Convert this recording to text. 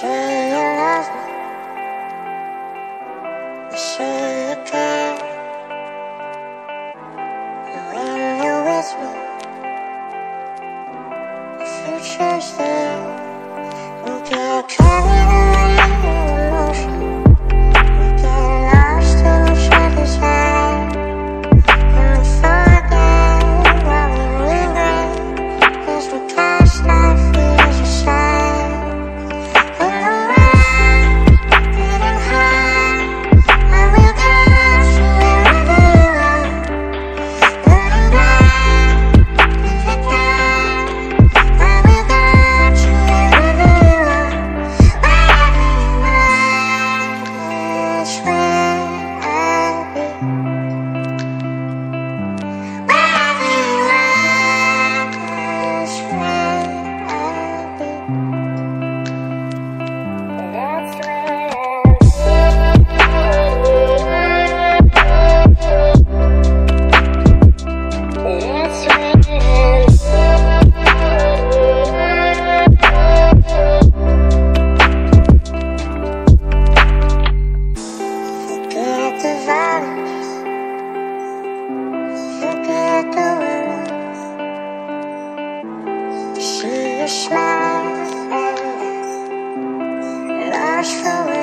say you love me. You say you're with me, the future's there. And girl, Christmas and this lush.